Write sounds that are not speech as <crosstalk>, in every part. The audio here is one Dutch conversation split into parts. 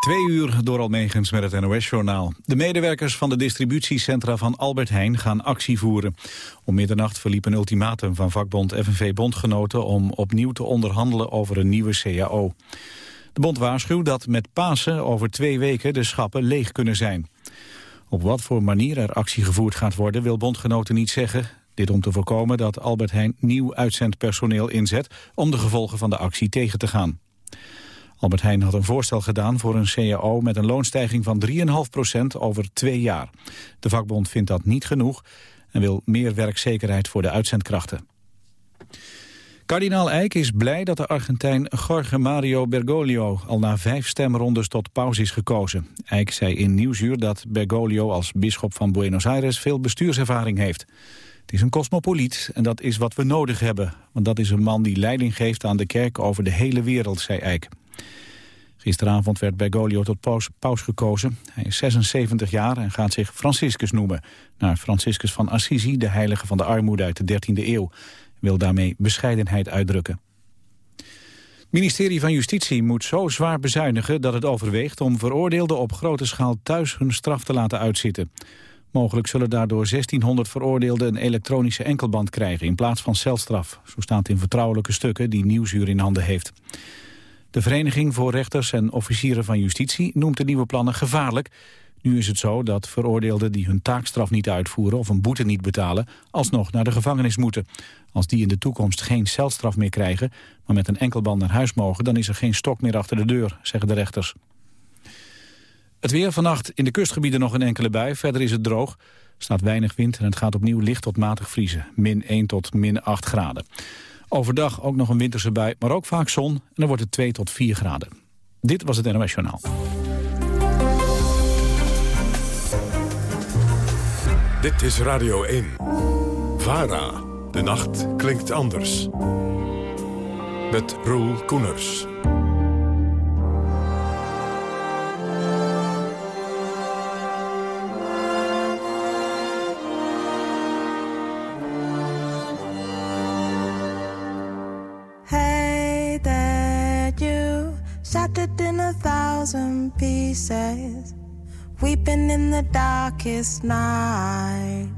Twee uur door Almegens met het NOS-journaal. De medewerkers van de distributiecentra van Albert Heijn gaan actie voeren. Om middernacht verliep een ultimatum van vakbond FNV-bondgenoten... om opnieuw te onderhandelen over een nieuwe CAO. De bond waarschuwt dat met Pasen over twee weken de schappen leeg kunnen zijn. Op wat voor manier er actie gevoerd gaat worden wil bondgenoten niet zeggen. Dit om te voorkomen dat Albert Heijn nieuw uitzendpersoneel inzet... om de gevolgen van de actie tegen te gaan. Albert Heijn had een voorstel gedaan voor een CAO met een loonstijging van 3,5% over twee jaar. De vakbond vindt dat niet genoeg en wil meer werkzekerheid voor de uitzendkrachten. Kardinaal Eijk is blij dat de Argentijn Jorge Mario Bergoglio al na vijf stemrondes tot paus is gekozen. Eijk zei in Nieuwsuur dat Bergoglio als bisschop van Buenos Aires veel bestuurservaring heeft. Het is een cosmopoliet en dat is wat we nodig hebben. Want dat is een man die leiding geeft aan de kerk over de hele wereld, zei Eijk. Gisteravond werd Bergoglio tot paus, gekozen. Hij is 76 jaar en gaat zich Franciscus noemen. Naar Franciscus van Assisi, de heilige van de armoede uit de 13e eeuw. Wil daarmee bescheidenheid uitdrukken. Het ministerie van Justitie moet zo zwaar bezuinigen dat het overweegt om veroordeelden op grote schaal thuis hun straf te laten uitzitten. Mogelijk zullen daardoor 1600 veroordeelden een elektronische enkelband krijgen in plaats van celstraf. Zo staat in vertrouwelijke stukken die Nieuwsuur in handen heeft. De Vereniging voor Rechters en Officieren van Justitie noemt de nieuwe plannen gevaarlijk. Nu is het zo dat veroordeelden die hun taakstraf niet uitvoeren of een boete niet betalen, alsnog naar de gevangenis moeten. Als die in de toekomst geen celstraf meer krijgen, maar met een enkelband naar huis mogen, dan is er geen stok meer achter de deur, zeggen de rechters. Het weer vannacht in de kustgebieden nog een enkele bui, verder is het droog. Er staat weinig wind en het gaat opnieuw licht tot matig vriezen, min 1 tot min 8 graden. Overdag ook nog een winterse bui, maar ook vaak zon. En dan wordt het 2 tot 4 graden. Dit was het NOS Journaal. Dit is Radio 1. VARA. De nacht klinkt anders. Met Roel Koeners. Thousand pieces, weeping in the darkest night.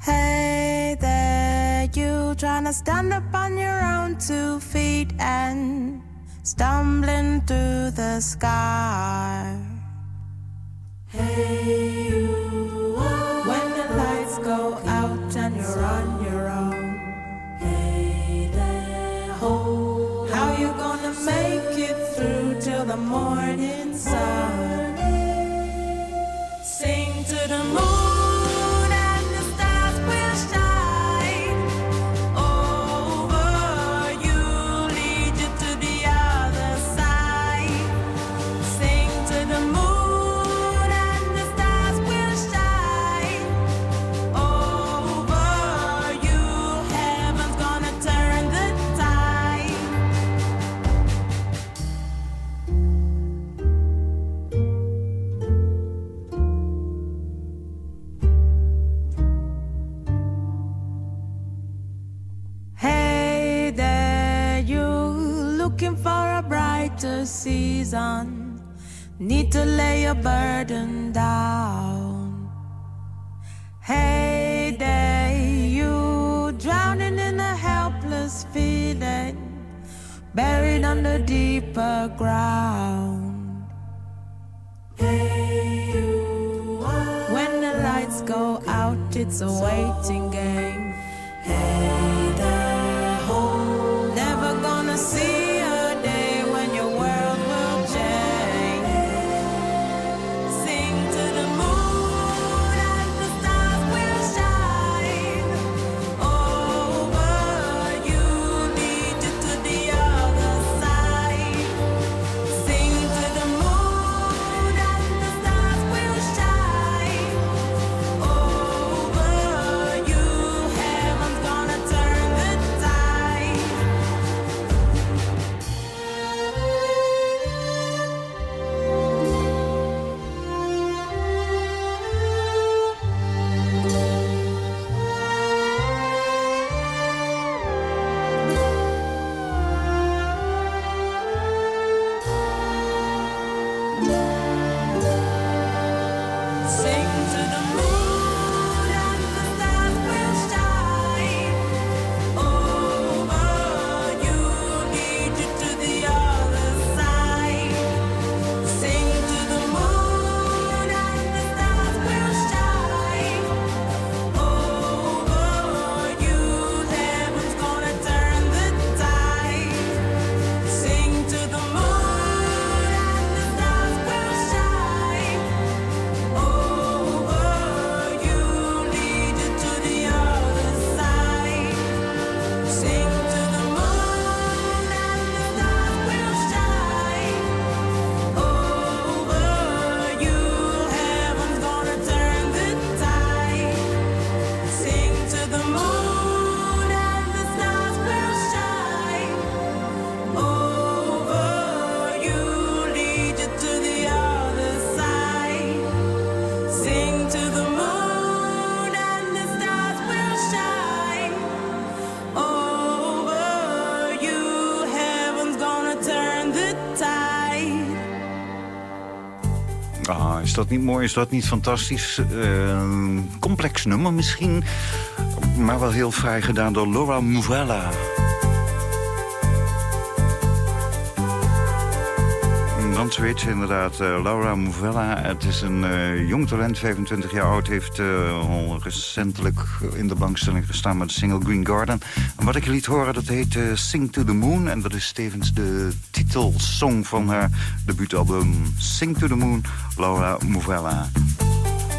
Hey there, you trying to stand up on your own two feet and stumbling through the sky. Hey, Need to lay your burden down. Hey there, you drowning in a helpless feeling, buried under deeper ground. Hey, you when the lights go out, it's a waiting game. Niet mooi? Is dat niet fantastisch? Uh, complex nummer misschien, maar wel heel vrij gedaan door Laura Mouvella. dan je inderdaad. Uh, Laura Mouvella, het is een uh, jong talent, 25 jaar oud. Heeft uh, recentelijk in de bankstelling gestaan met de single Green Garden. En wat ik liet horen, dat heet Sing to the Moon. En dat is tevens de titelsong van haar debuutalbum Sing to the Moon, Laura Mouvella.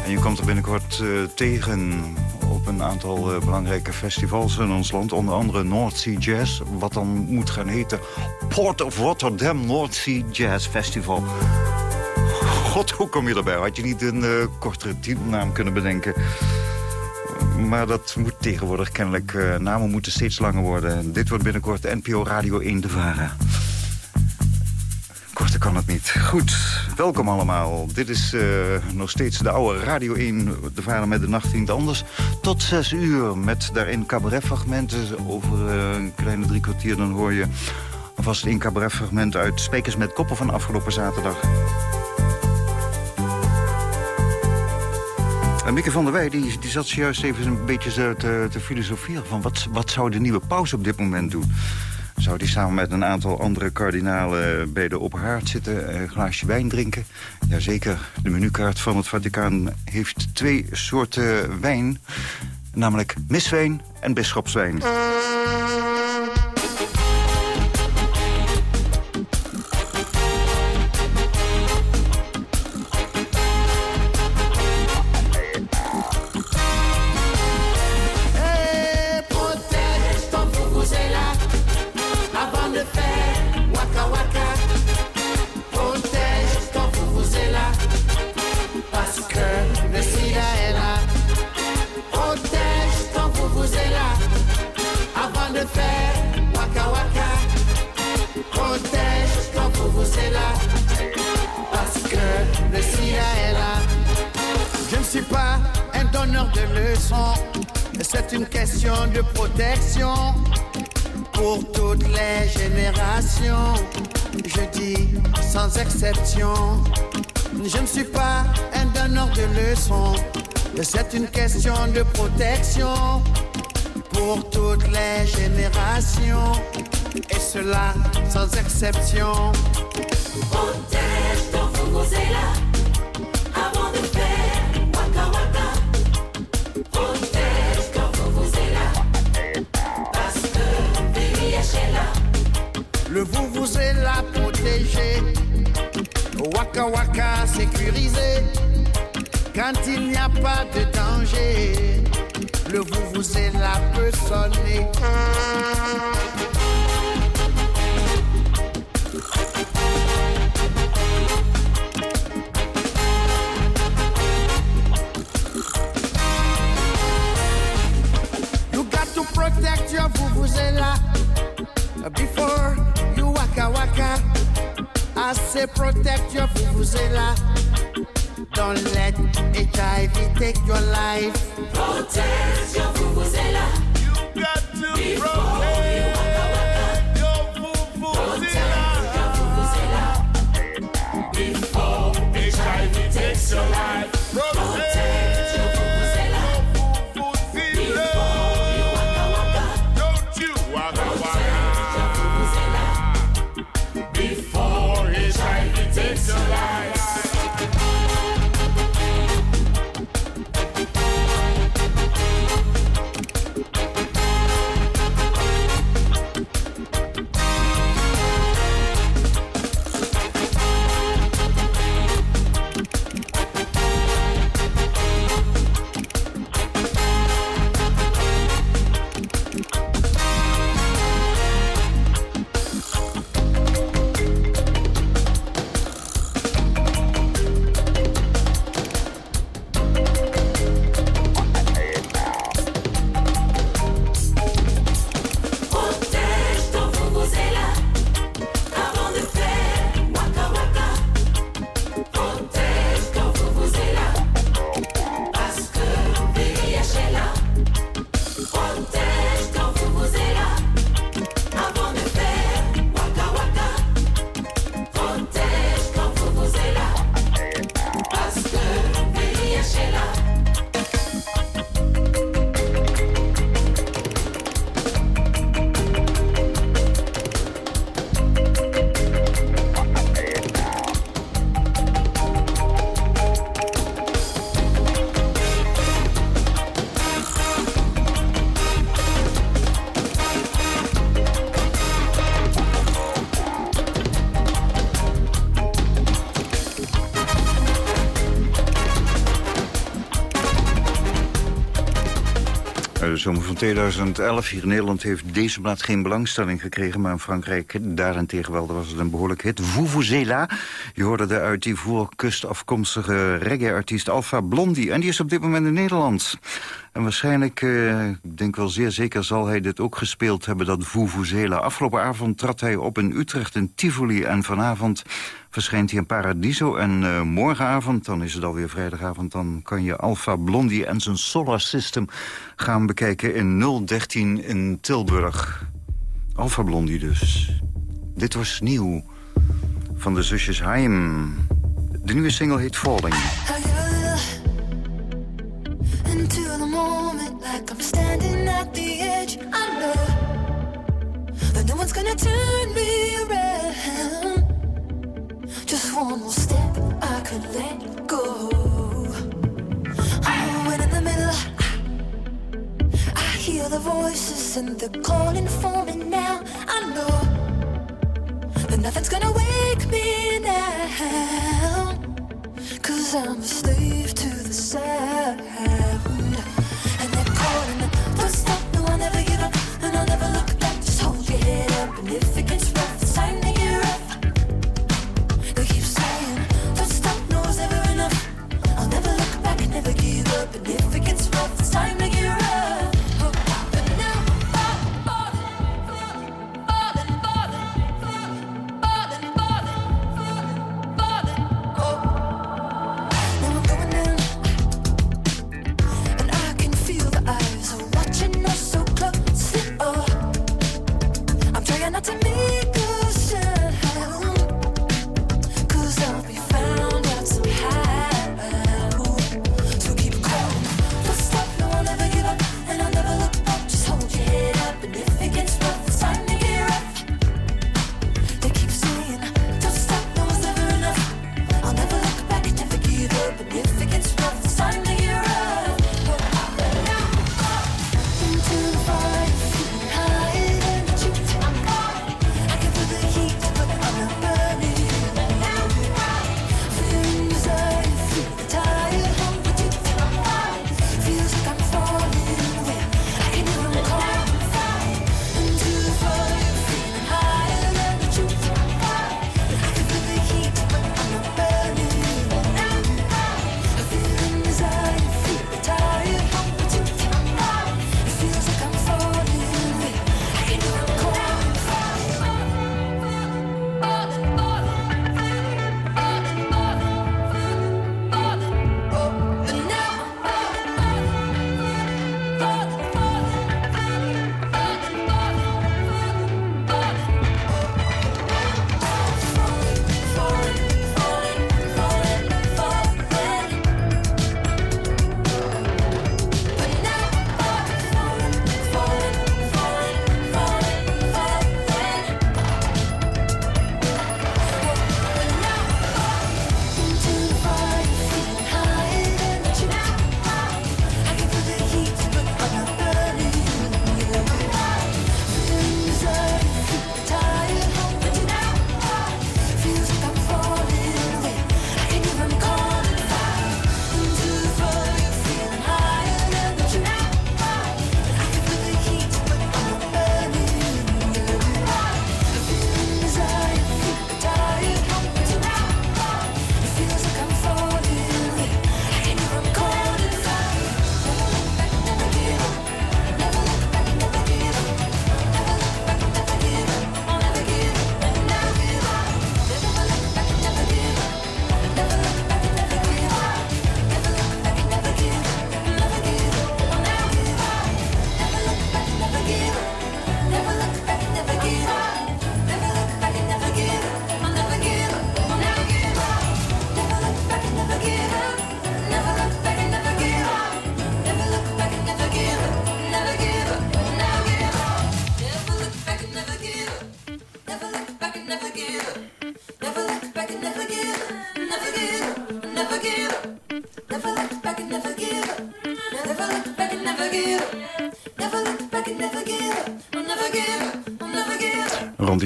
En je komt er binnenkort tegen op een aantal uh, belangrijke festivals in ons land. Onder andere North Sea Jazz, wat dan moet gaan heten... Port of Rotterdam North Sea Jazz Festival. God, hoe kom je erbij? Had je niet een uh, kortere naam kunnen bedenken? Maar dat moet tegenwoordig kennelijk... Namen moeten steeds langer worden. Dit wordt binnenkort NPO Radio 1 de Vara korter kan het niet. Goed, welkom allemaal. Dit is uh, nog steeds de oude Radio 1, de vader met de nacht niet anders. Tot zes uur, met daarin cabaretfragmenten. Over uh, een kleine drie kwartier dan hoor je alvast een cabaretfragment uit Spekers met Koppen van afgelopen zaterdag. En Mieke van der Wij die, die zat juist even een beetje te, te filosoferen... van wat, wat zou de nieuwe paus op dit moment doen? Zou die samen met een aantal andere kardinalen bij de ophaard zitten, een glaasje wijn drinken. Jazeker, de menukaart van het Vaticaan heeft twee soorten wijn, namelijk miswijn en bisschopswijn. Sonner. You got to protect your là before waka waka. I say protect your vuvuzela. Don't let HIV take your life. Protect your vuvuzela. You got to protect. Van 2011. Hier in Nederland heeft deze blad geen belangstelling gekregen... maar in Frankrijk daarentegen wel, was het een behoorlijk hit. Vuvuzela, je hoorde de uit die voorkust afkomstige reggae-artiest Alpha Blondie... en die is op dit moment in Nederland. En waarschijnlijk, uh, ik denk wel zeer zeker, zal hij dit ook gespeeld hebben, dat Vuvuzela. Afgelopen avond trad hij op in Utrecht in Tivoli en vanavond verschijnt hij in Paradiso. En uh, morgenavond, dan is het alweer vrijdagavond... dan kan je Alpha Blondie en zijn Solar System gaan bekijken in 013 in Tilburg. Alpha Blondie dus. Dit was nieuw van de zusjes Haim. De nieuwe single heet Falling. Like I'm standing at the edge. I know that no one's gonna turn me around. Just one more step I could let go. Oh, and in the middle. I, I hear the voices and they're calling for me now. I know that nothing's gonna wake me now. Cause I'm a slave to the sound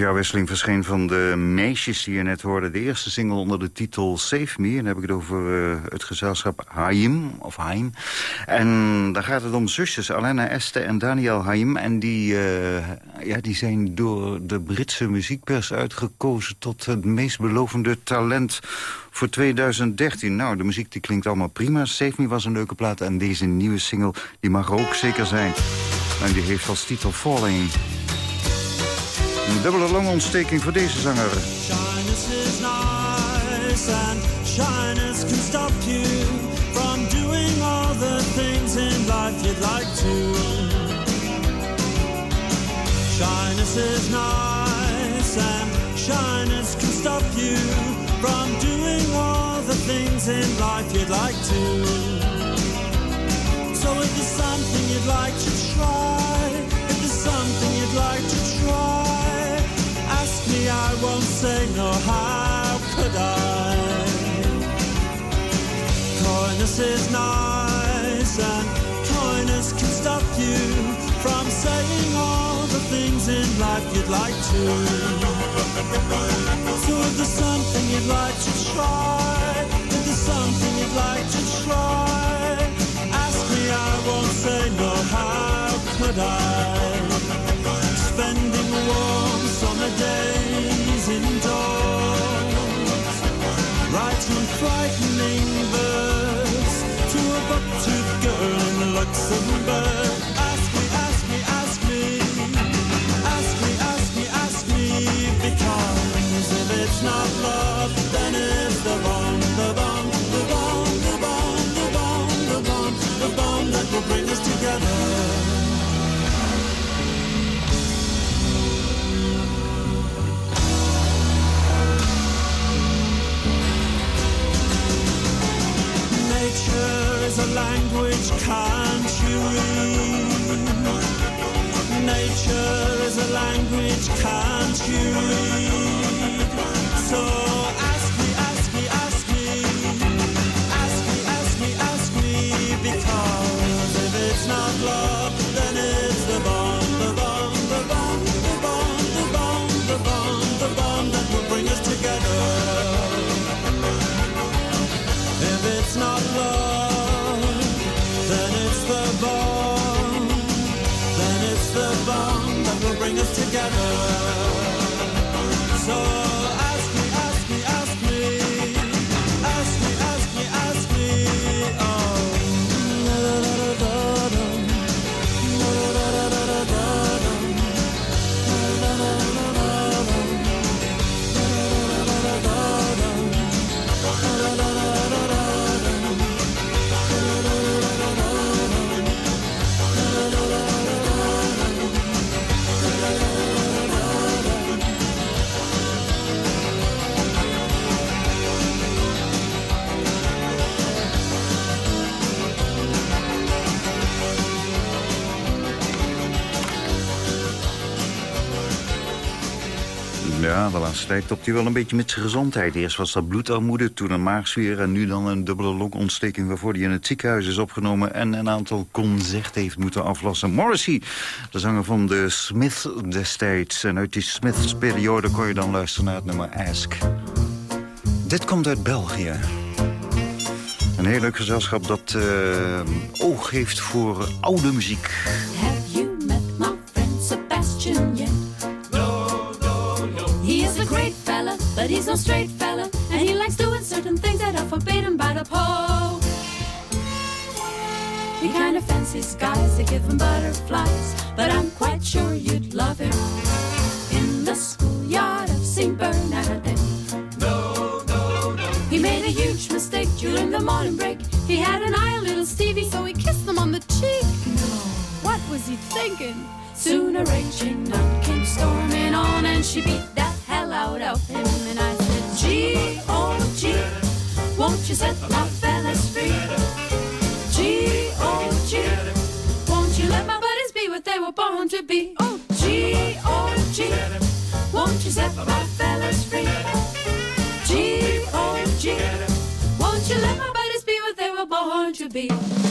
jaarwisseling verscheen van de meisjes die je net hoorde. De eerste single onder de titel Save Me. En dan heb ik het over uh, het gezelschap Haim. Of Haim. En daar gaat het om zusjes. Alena Este en Daniel Haim. En die, uh, ja, die zijn door de Britse muziekpers uitgekozen... tot het meest belovende talent voor 2013. Nou, de muziek die klinkt allemaal prima. Save Me was een leuke plaat. En deze nieuwe single die mag ook zeker zijn. En die heeft als titel Falling... Een dubbele longontsteking voor deze zanger. Shyness is nice and shyness can stop you from doing all the things in life you'd like to. Shyness is nice and shyness can stop you from doing all the things in life you'd like to. So if there's something you'd like to try, if there's something you'd like to try, I won't say no, how could I? Coyness is nice and coyness can stop you from saying all the things in life you'd like to. So if there's something you'd like to try, if there's something you'd like to try, ask me, I won't say no, how could I? Spending warm summer days writing frightening verse to a buck-toothed girl in Luxembourg. Ask me, ask me, ask me, ask me, ask me, ask me, because if it's not love, then it's the bomb, the bomb, the bomb, the bomb, the bomb, the bomb, the bomb that will bring us together. A language can't you read? Nature is a language can't you read? So ask together. Ja, de laatste tijd topt hij wel een beetje met zijn gezondheid. Eerst was dat bloedarmoede, toen een maagzuur... en nu dan een dubbele longontsteking waarvoor hij in het ziekenhuis is opgenomen... en een aantal concerten heeft moeten aflossen. Morrissey, de zanger van de Smith destijds. En uit die Smiths periode kon je dan luisteren naar het nummer Ask. Dit komt uit België. Een heel leuk gezelschap dat uh, oog heeft voor oude muziek. But he's no straight fella, and he likes doing certain things that are forbidden by the Pope. He kind of fancies guys that give him butterflies, but I'm quite sure you'd love him in the schoolyard of St. Bernardin. No, no, no. He made a huge mistake during the morning break. He had an eye on little Stevie, so he kissed him on the cheek. No, what was he thinking? Soon a raging nun came storming on, and she beat that hell out of him. Set my fellas free? G, oh, G, won't you let my buddies be what they were born to be? Oh, G, oh, G, won't you set my fellas free? G, oh, G, won't you let my buddies be what they were born to be?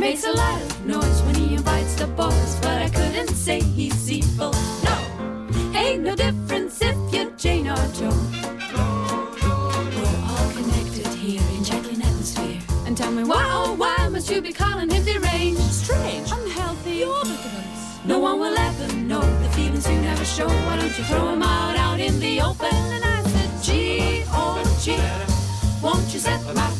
Makes a lot of noise when he invites the boys, but I couldn't say he's evil. No, ain't no difference if you're Jane or Joe. We're all connected here in Jacqueline atmosphere. And tell me why, oh why must you be calling him deranged? Strange, unhealthy, orbitalist. No one will ever know the feelings you never show. Why don't you throw him out, out in the open? And I said, G, oh G, won't you set my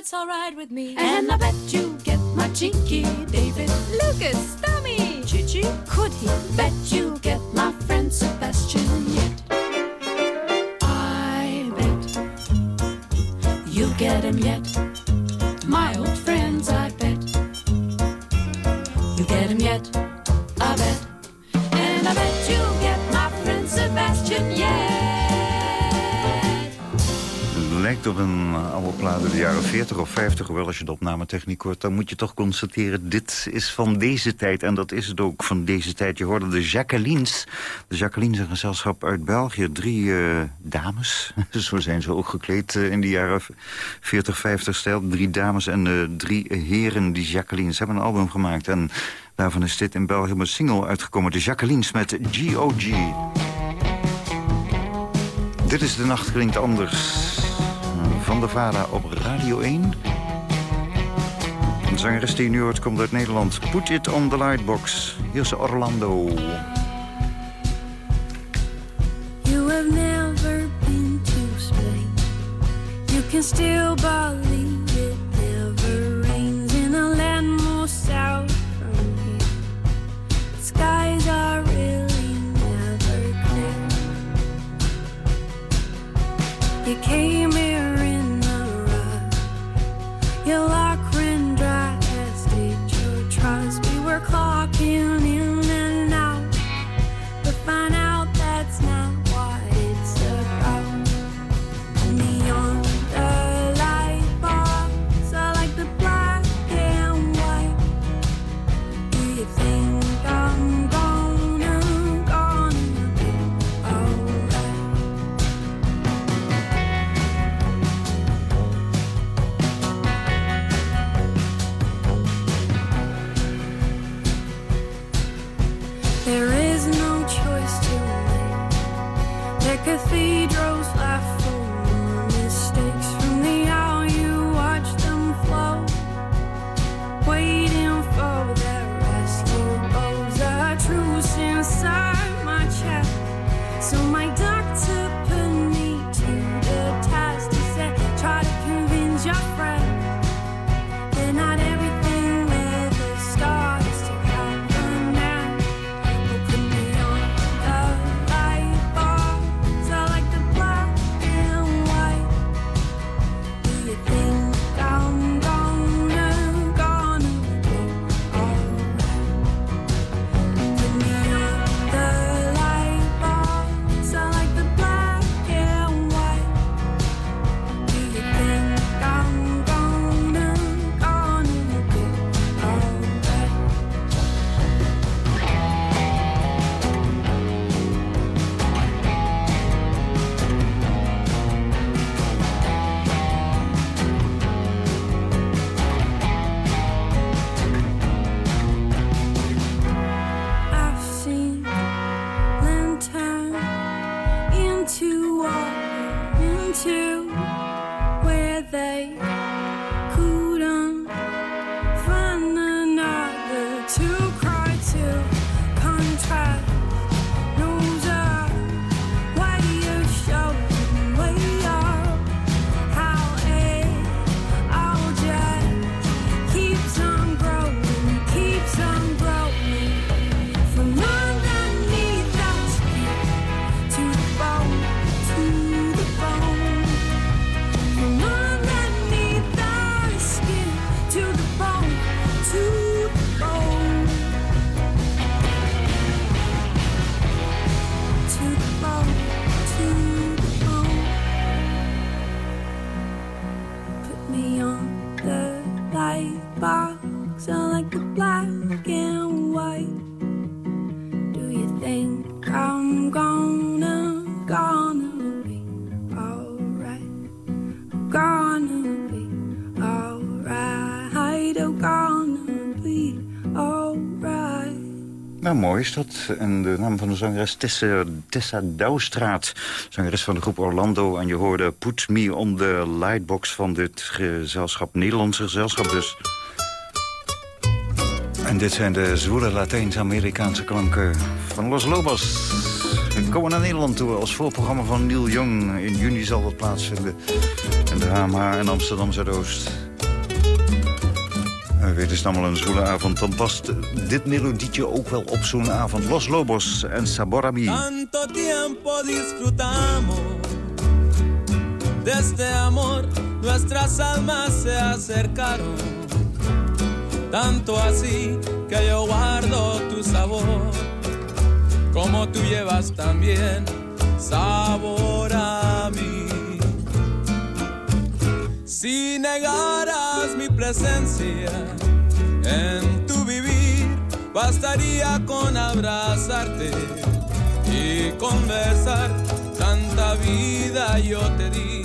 it's alright with me. And I bet you get my cheeky David. Lucas, Tommy. Chichi, could he? Bet you get my friend Sebastian yet. I bet you get him yet. My old friends, I bet you get him yet. I bet. And I bet you get my friend Sebastian yet. Lijkt op een oude plaat uit de jaren 40 of 50. Hoewel als je de opnametechniek hoort, dan moet je toch constateren... dit is van deze tijd en dat is het ook van deze tijd. Je hoorde de Jacquelines. De Jacquelines, een gezelschap uit België. Drie eh, dames, <laughs> zo zijn ze ook gekleed eh, in de jaren 40, 50 stijl. Drie dames en eh, drie heren, die Jacquelines, hebben een album gemaakt. En daarvan is dit in België een single uitgekomen. De Jacquelines met G.O.G. Dit is De Nacht Klinkt Anders van de Vara op Radio 1. De zangeres die nu hoort komt uit Nederland. Put it on the lightbox. Hier is Orlando. En de naam van de zangeres Tessa, Tessa Douwstraat. Zangeres van de groep Orlando. En je hoorde Put Me on the Lightbox van dit gezelschap. Nederlandse gezelschap dus. En dit zijn de zwoele Latijns-Amerikaanse klanken van Los Lobos. We komen naar Nederland toe als voorprogramma van Neil Young. In juni zal dat plaatsvinden. In de HMH in Amsterdam Zuidoost. Weet is allemaal een zwoele avond. Dan past dit melodietje ook wel op zo'n avond. Los Lobos en Saborami. Tanto tiempo disfrutamos de este amor, nuestras almas se acercaron. Tanto así que yo guardo tu sabor, como tú llevas también sabor a mí. Si negaras presencia en tu vivir, bastaría con abrazarte y conversar. Tanta vida yo te di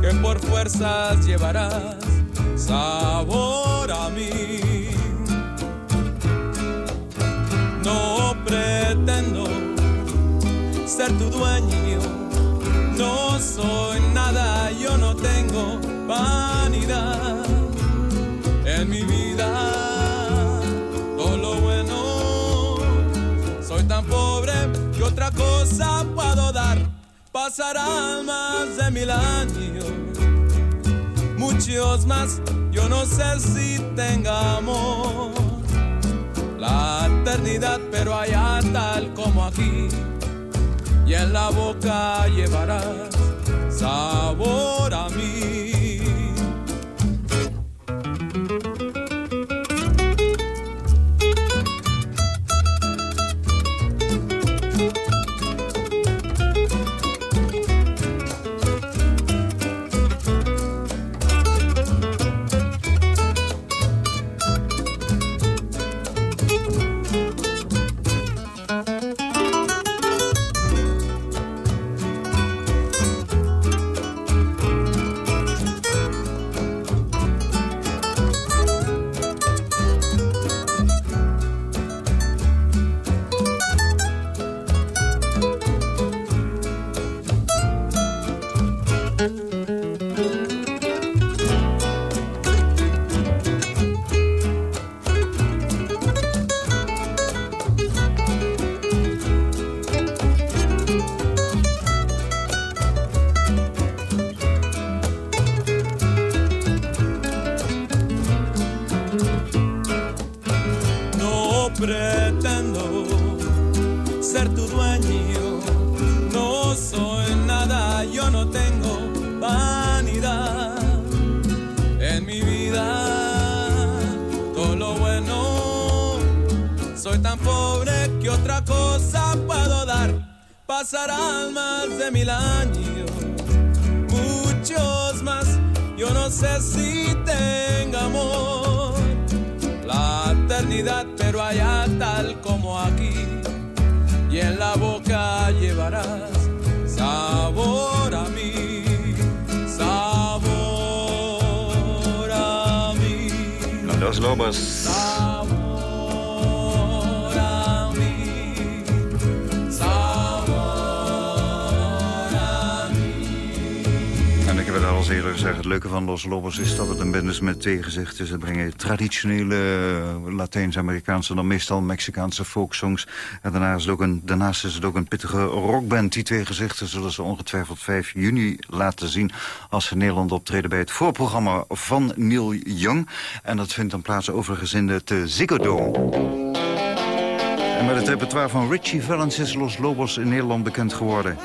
que por fuerzas llevarás sabor a mí. No pretendo ser tu dueño, no soy nada, yo no tengo vanidad en mi vida. Todo lo bueno, soy tan pobre que otra cosa puedo dar. Pasarán más de mil años, muchos más, yo no sé si tenga amor. La eternidad, pero allá tal como aquí, y en la boca llevarás sabor a mí. Los Lobos is dat het een band is met twee gezichten. Ze brengen traditionele eh, Latijns-Amerikaanse, dan meestal Mexicaanse folksongs. En daarna is het ook een, daarnaast is het ook een pittige rockband. Die twee gezichten zullen ze ongetwijfeld 5 juni laten zien... als ze Nederland optreden bij het voorprogramma van Neil Young. En dat vindt dan plaats overigens in eh, Ziggo Dome. En met het repertoire van Richie Valens is Los Lobos in Nederland bekend geworden.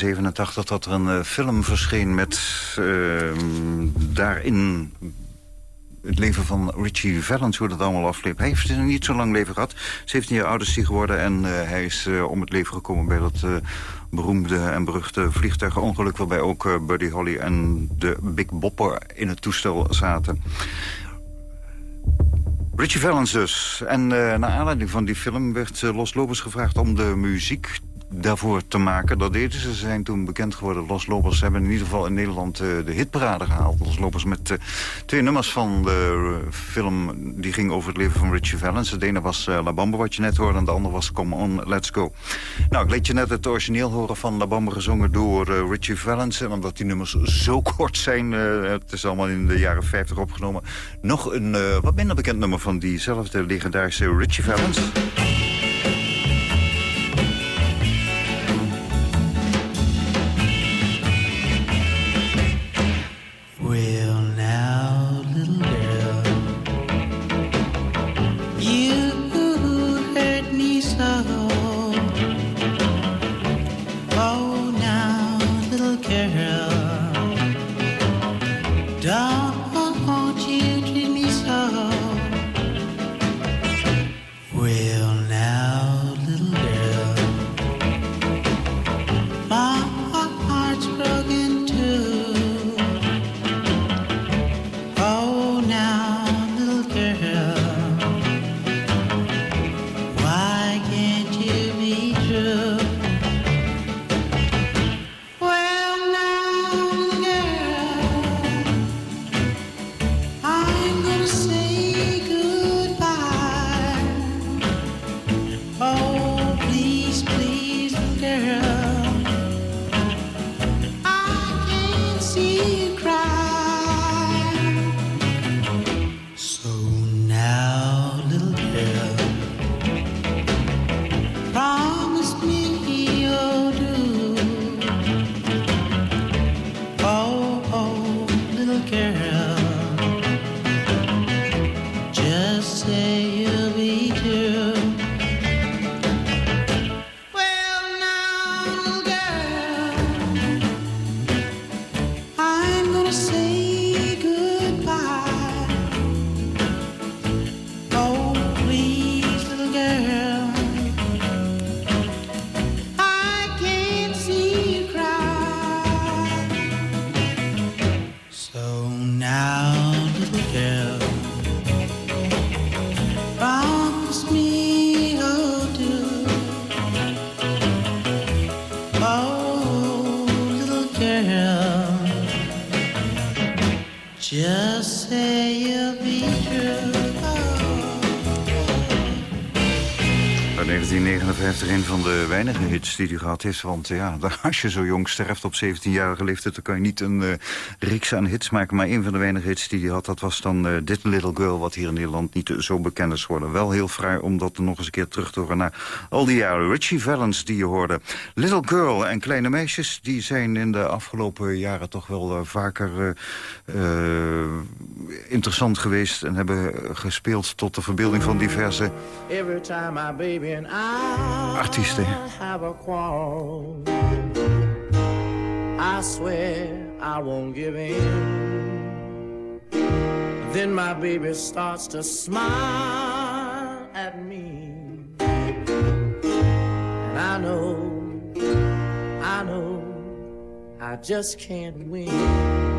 1987 dat er een eh, film verscheen met uh, daarin het leven van Richie Valens, hoe dat allemaal afliep. Hij heeft niet zo lang leven gehad. 17 jaar oud is hij geworden en uh, hij is uh, om het leven gekomen bij dat beroemde en beruchte vliegtuigongeluk... waarbij ook Buddy Holly en de Big Bopper in het toestel zaten. Richie Valens dus. En naar aanleiding van die film werd Los Lobos gevraagd om de muziek daarvoor te maken. Dat deden ze. Zijn toen bekend geworden. Los Lobos hebben in ieder geval in Nederland uh, de hitparade gehaald. Los Lobos met uh, twee nummers van de uh, film die ging over het leven van Richie Valens. De ene was La Bamba, wat je net hoorde, en de andere was Come On, Let's Go. Nou, ik liet je net het origineel horen van La Bamba gezongen door Richie Valens. En omdat die nummers zo kort zijn, het is allemaal in de jaren 50 opgenomen, nog een wat minder bekend nummer van diezelfde legendarische Richie Valens. Weinige hits die hij gehad heeft. Want ja, <laughs> als je zo jong sterft op 17-jarige leeftijd... dan kan je niet een uh, reeks aan hits maken. Maar een van de weinige hits die hij had, dat was dan uh, Dit Little Girl... wat hier in Nederland niet zo bekend is geworden. Wel heel fraai om dat nog eens een keer terug te horen naar al die jaren. Richie Valens die je hoorde. Little Girl en kleine meisjes... die zijn in de afgelopen jaren toch wel uh, vaker interessant geweest... en hebben gespeeld tot de verbeelding van diverse Every time my baby and I artiesten. Quarrel, I swear I won't give in. Then my baby starts to smile at me. And I know, I know, I just can't win.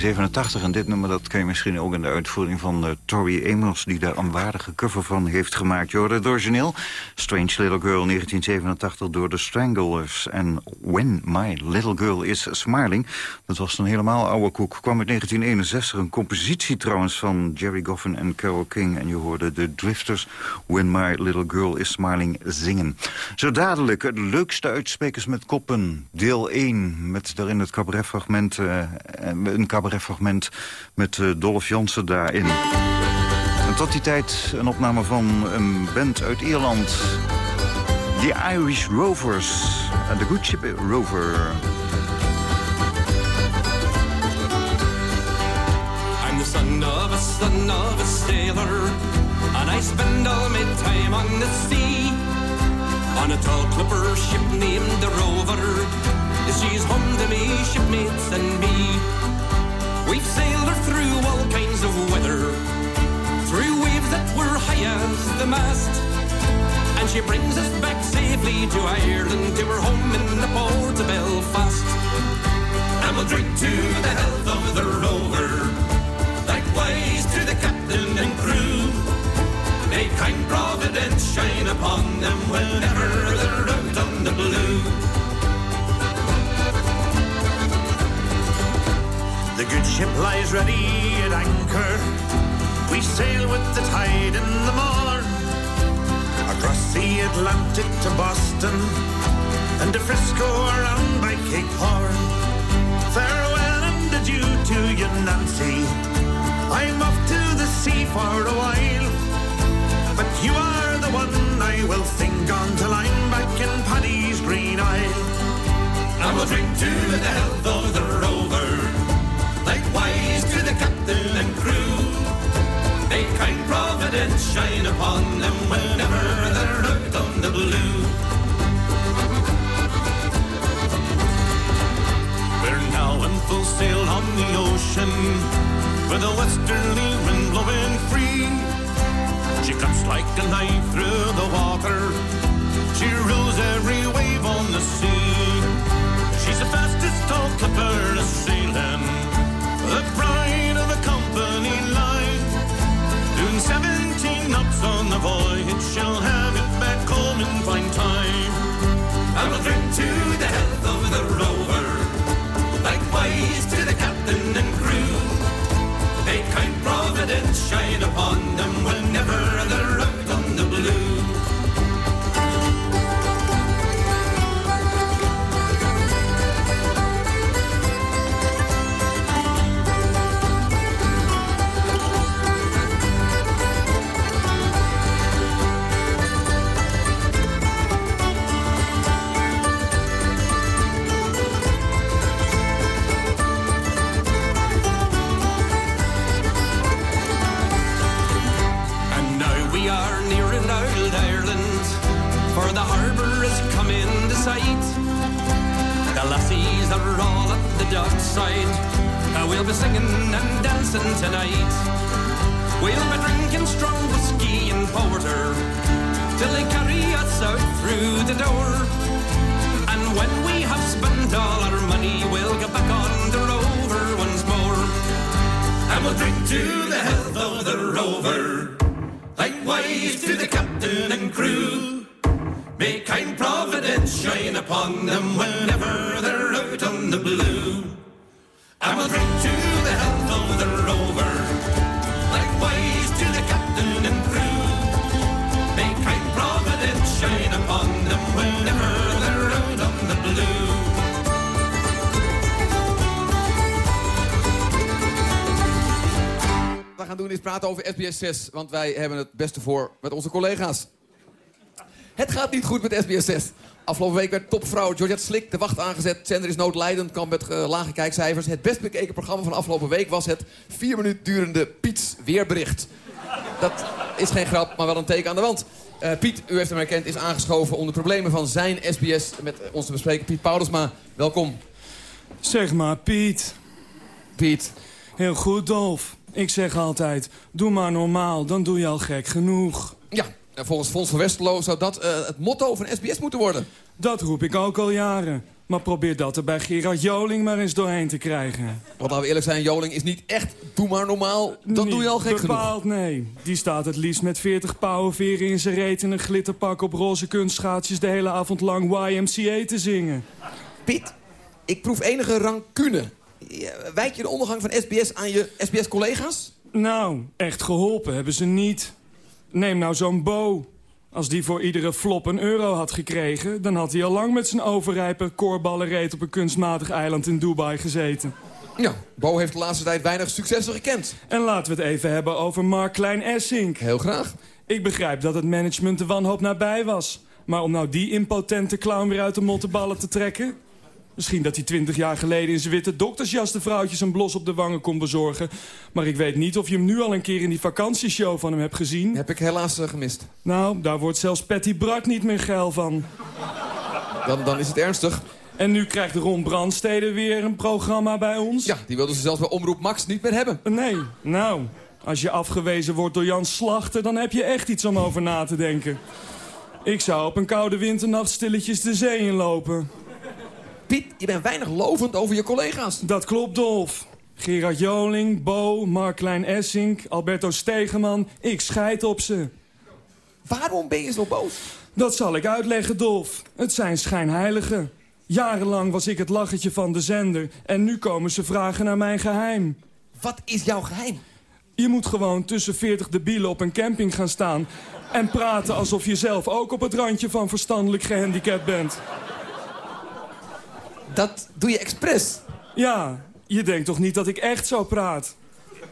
1987 en dit nummer dat ken je misschien ook in de uitvoering van uh, Tori Amos... die daar een waardige cover van heeft gemaakt. Je hoorde origineel Strange Little Girl 1987 door de Stranglers. En When My Little Girl Is Smiling, dat was dan helemaal oude koek. Kwam uit 1961, een compositie trouwens van Jerry Goffin en Carole King. En je hoorde de Drifters When My Little Girl Is Smiling zingen. Zo dadelijk het leukste uitsprekers met koppen, deel 1... met daarin het cabaretfragment... eh, een cabaretfragment met eh, Dolph Jansen daarin. En tot die tijd een opname van een band uit Ierland. The Irish Rovers. and The Good Ship Rover. I'm the son of a son of a sailor, and I spend all my time on the sea. On a tall clipper ship named the Rover, she's home to me, shipmates and me. We've sailed her through all kinds of weather, through waves that were high as the mast. And she brings us back safely to Ireland, to her home in the port of Belfast. And we'll drink to the health of the rover, likewise to the captain and crew. May kind providence shine upon them whenever they're out on the blue. The good ship lies ready at anchor. We sail with the tide in the morn. Across the Atlantic to Boston and to Frisco around by Cape Horn. Farewell and adieu to you, Nancy. I'm off to the sea for a while. But you are the one I will think on till I'm back in Paddy's Green Isle. And we'll drink to the health of the rover, likewise to the captain kind providence shine upon them whenever they're out on the blue. We're now in full sail on the ocean, with a westerly wind blowing free. She cuts like a knife through the water. She rules every wave on the sea. She's the fastest tall clipper a sailing, she'll have it back home in fine time. And we'll drink to the health of the we'll be singing and dancing tonight. We'll be drinking strong whiskey and porter till they carry us out through the door. And when we have spent all our money, we'll get back on the rover once more. And we'll drink to the health of the rover, likewise to the captain and crew. May kind providence shine upon them whenever they're out on the blue. And we'll drink to the health of the rover, likewise to the captain and crew. May kind providence shine upon them whenever they're out on the blue. We gaan doen is praten over SBS 6, want wij hebben het beste voor met onze collega's. Het gaat niet goed met SBS 6. Afgelopen week werd topvrouw Georgette Slik de wacht aangezet. Zender is noodlijdend, kwam met eh, lage kijkcijfers. Het best bekeken programma van afgelopen week was het vier minuten durende Piets weerbericht. Dat is geen grap, maar wel een teken aan de wand. Eh, Piet, u heeft hem herkend, is aangeschoven om de problemen van zijn SBS met ons te bespreken. Piet Paulusma, welkom. Zeg maar, Piet. Piet. Heel goed, Dolf. Ik zeg altijd, doe maar normaal, dan doe je al gek genoeg. Ja, volgens Fons van Westerlo zou dat eh, het motto van SBS moeten worden. Dat roep ik ook al jaren. Maar probeer dat er bij Gerard Joling maar eens doorheen te krijgen. Want laten we eerlijk zijn, Joling is niet echt doe maar normaal. Dan doe je al gek Niet genoeg. bepaald, nee. Die staat het liefst met 40 pauwenveren in zijn reet... en een glitterpak op roze kunstschaatsjes de hele avond lang YMCA te zingen. Piet, ik proef enige rancune. Wijk je de ondergang van SBS aan je SBS-collega's? Nou, echt geholpen hebben ze niet. Neem nou zo'n Bo. Als die voor iedere flop een euro had gekregen... dan had hij al lang met zijn overrijpe koorballenreet... op een kunstmatig eiland in Dubai gezeten. Ja, Bo heeft de laatste tijd weinig successen gekend. En laten we het even hebben over Mark Klein-Essink. Heel graag. Ik begrijp dat het management de wanhoop nabij was. Maar om nou die impotente clown weer uit de mottenballen te trekken... Misschien dat hij twintig jaar geleden in zijn witte doktersjas de vrouwtjes een blos op de wangen kon bezorgen. Maar ik weet niet of je hem nu al een keer in die vakantieshow van hem hebt gezien. Heb ik helaas eh, gemist. Nou, daar wordt zelfs Patty Brak niet meer geil van. Dan, dan is het ernstig. En nu krijgt Ron Brandstede weer een programma bij ons. Ja, die wilden ze zelfs bij Omroep Max niet meer hebben. Nee, nou, als je afgewezen wordt door Jan Slachter... dan heb je echt iets om over na te denken. Ik zou op een koude winternacht stilletjes de zee inlopen. Piet, je bent weinig lovend over je collega's. Dat klopt, Dolf. Gerard Joling, Bo, Mark Klein-Essink, Alberto Stegeman. Ik scheid op ze. Waarom ben je zo boos? Dat zal ik uitleggen, Dolf. Het zijn schijnheiligen. Jarenlang was ik het lachertje van de zender. En nu komen ze vragen naar mijn geheim. Wat is jouw geheim? Je moet gewoon tussen 40 debielen op een camping gaan staan... en praten alsof je zelf ook op het randje van verstandelijk gehandicapt bent. Dat doe je expres. Ja, je denkt toch niet dat ik echt zo praat?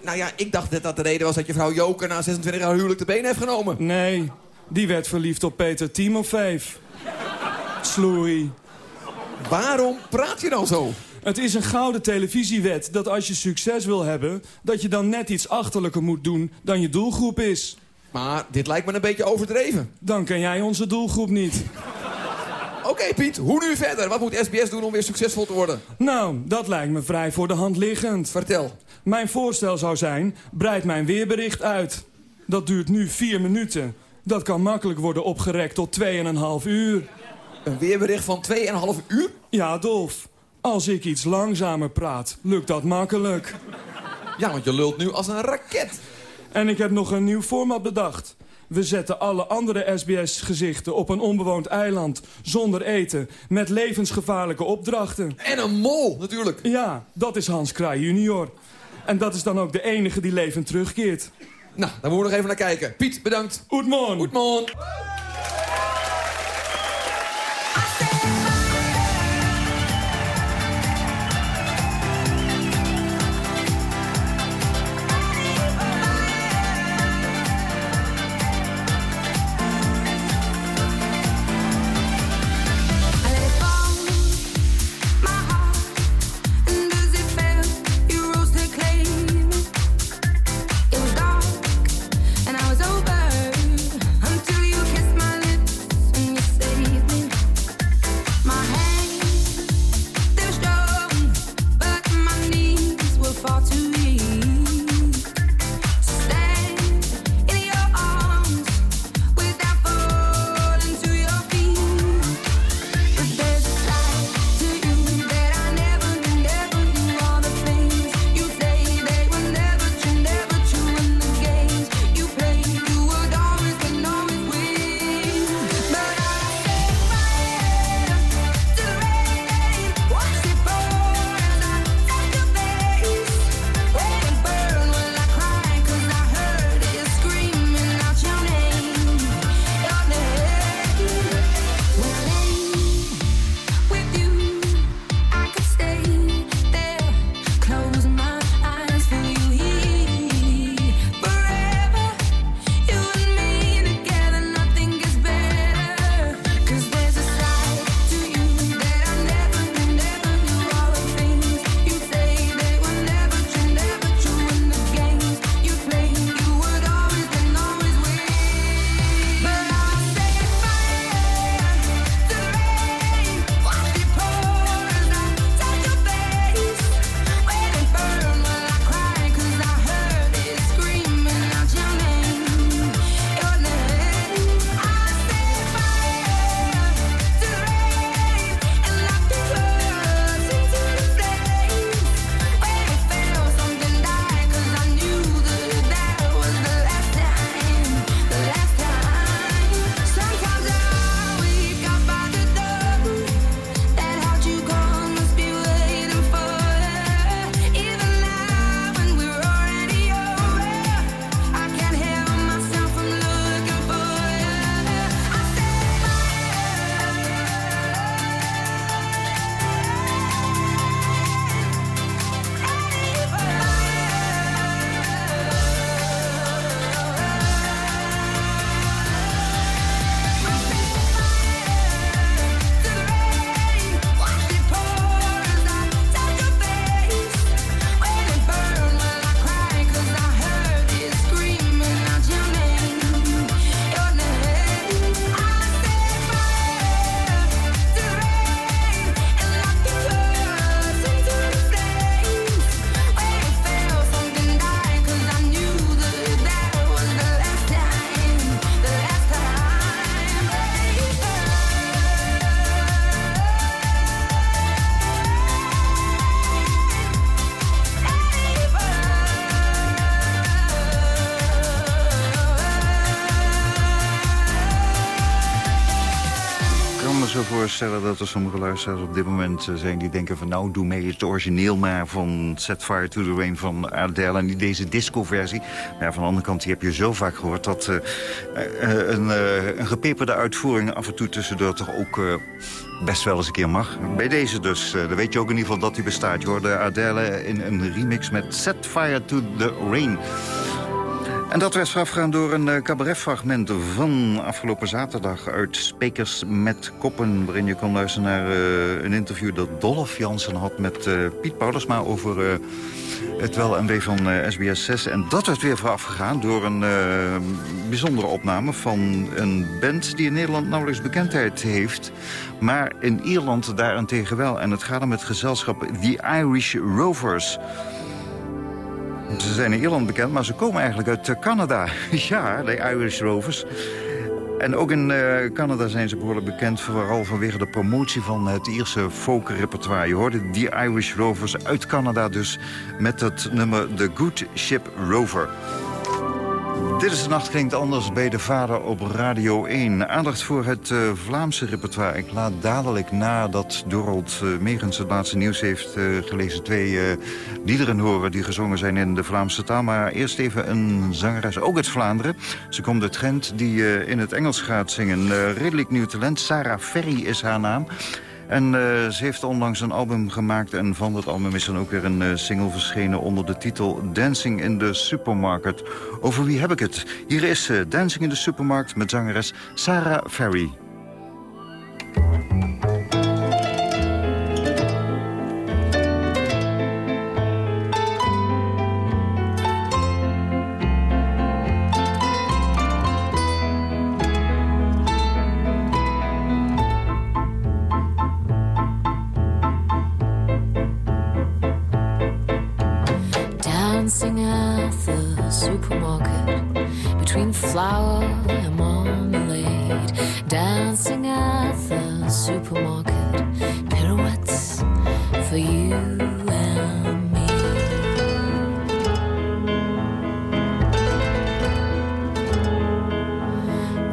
Nou ja, ik dacht dat dat de reden was dat je vrouw Joker na 26 jaar huwelijk de benen heeft genomen. Nee, die werd verliefd op Peter Timofeef. Sloerie. Waarom praat je dan zo? Het is een gouden televisiewet dat als je succes wil hebben... dat je dan net iets achterlijker moet doen dan je doelgroep is. Maar dit lijkt me een beetje overdreven. Dan ken jij onze doelgroep niet. Oké Piet, hoe nu verder? Wat moet SBS doen om weer succesvol te worden? Nou, dat lijkt me vrij voor de hand liggend. Vertel. Mijn voorstel zou zijn, breid mijn weerbericht uit. Dat duurt nu vier minuten. Dat kan makkelijk worden opgerekt tot 2,5 uur. Een weerbericht van 2,5 uur? Ja, Dolf. Als ik iets langzamer praat, lukt dat makkelijk. Ja, want je lult nu als een raket. En ik heb nog een nieuw format bedacht. We zetten alle andere SBS-gezichten op een onbewoond eiland... zonder eten, met levensgevaarlijke opdrachten. En een mol, natuurlijk. Ja, dat is Hans Kraai junior. En dat is dan ook de enige die levend terugkeert. Nou, daar moeten we nog even naar kijken. Piet, bedankt. Goedemorgen. Goedemorgen. Voorstellen dat er sommige luisteraars op dit moment eh, zijn... die denken van nou, doe mee het origineel maar van Set Fire to the Rain van Adele... en niet deze disco-versie. Maar ja, van de andere kant, die heb je zo vaak gehoord... dat uh, een, uh, een gepeperde uitvoering af en toe tussendoor toch ook... best wel eens een keer mag. Bij deze dus. dan weet je ook in ieder geval dat die bestaat. Je hoorde Adele in een remix met Set Fire to the Rain. En dat werd voorafgegaan door een uh, cabaretfragment van afgelopen zaterdag... uit Spekers met Koppen, waarin je kon luisteren naar uh, een interview... dat Dolph Jansen had met uh, Piet Paulusma over het wel en wee van SBS 6. En dat werd weer voorafgegaan door een bijzondere opname... van een band die in Nederland nauwelijks bekendheid heeft... maar in Ierland daarentegen wel. En het gaat om het gezelschap The Irish Rovers... Ze zijn in Ierland bekend, maar ze komen eigenlijk uit eh, Canada. <laughs> ja, de Irish Rovers. En ook in uh, Canada zijn ze behoorlijk bekend... vooral vanwege de promotie van het Ierse folk-repertoire. Je hoorde die Irish Rovers uit Canada dus... met het nummer The Good Ship Rover. Dit is de nacht klinkt anders bij de vader op Radio 1. Aandacht voor het uh, Vlaamse repertoire. Ik laat dadelijk na dat Dorold uh, Megens het laatste nieuws heeft uh, gelezen... twee liederen horen die gezongen zijn in de Vlaamse taal. Maar eerst even een zangeres, ook uit Vlaanderen. Ze komt uit Gent, die in het Engels gaat zingen. redelijk nieuw talent, Sarah Ferry is haar naam. En uh, ze heeft onlangs een album gemaakt en van dat album is dan ook weer een uh, single verschenen onder de titel Dancing in the Supermarket. Over wie heb ik het? Hier is uh, Dancing in the Supermarket met zangeres Sarah Ferry. supermarket between flour and marmalade, dancing at the supermarket, pirouettes for you and me.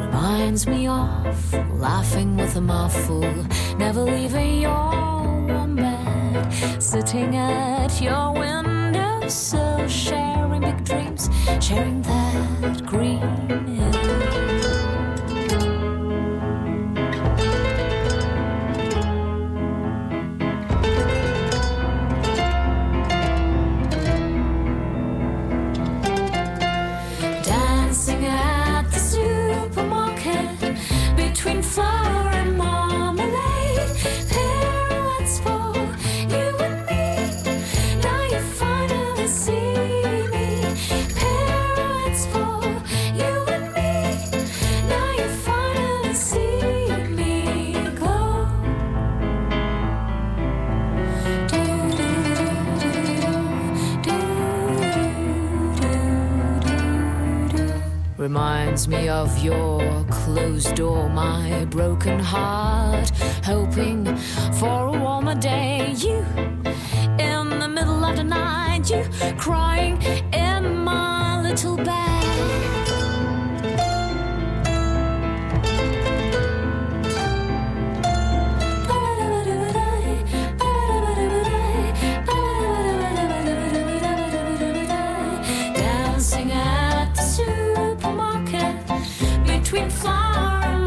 Reminds me of laughing with a mouthful, never leaving your bed, sitting at your window so shady green. Closed door, my broken heart, hoping for a warmer day. You in the middle of the night, you crying between far and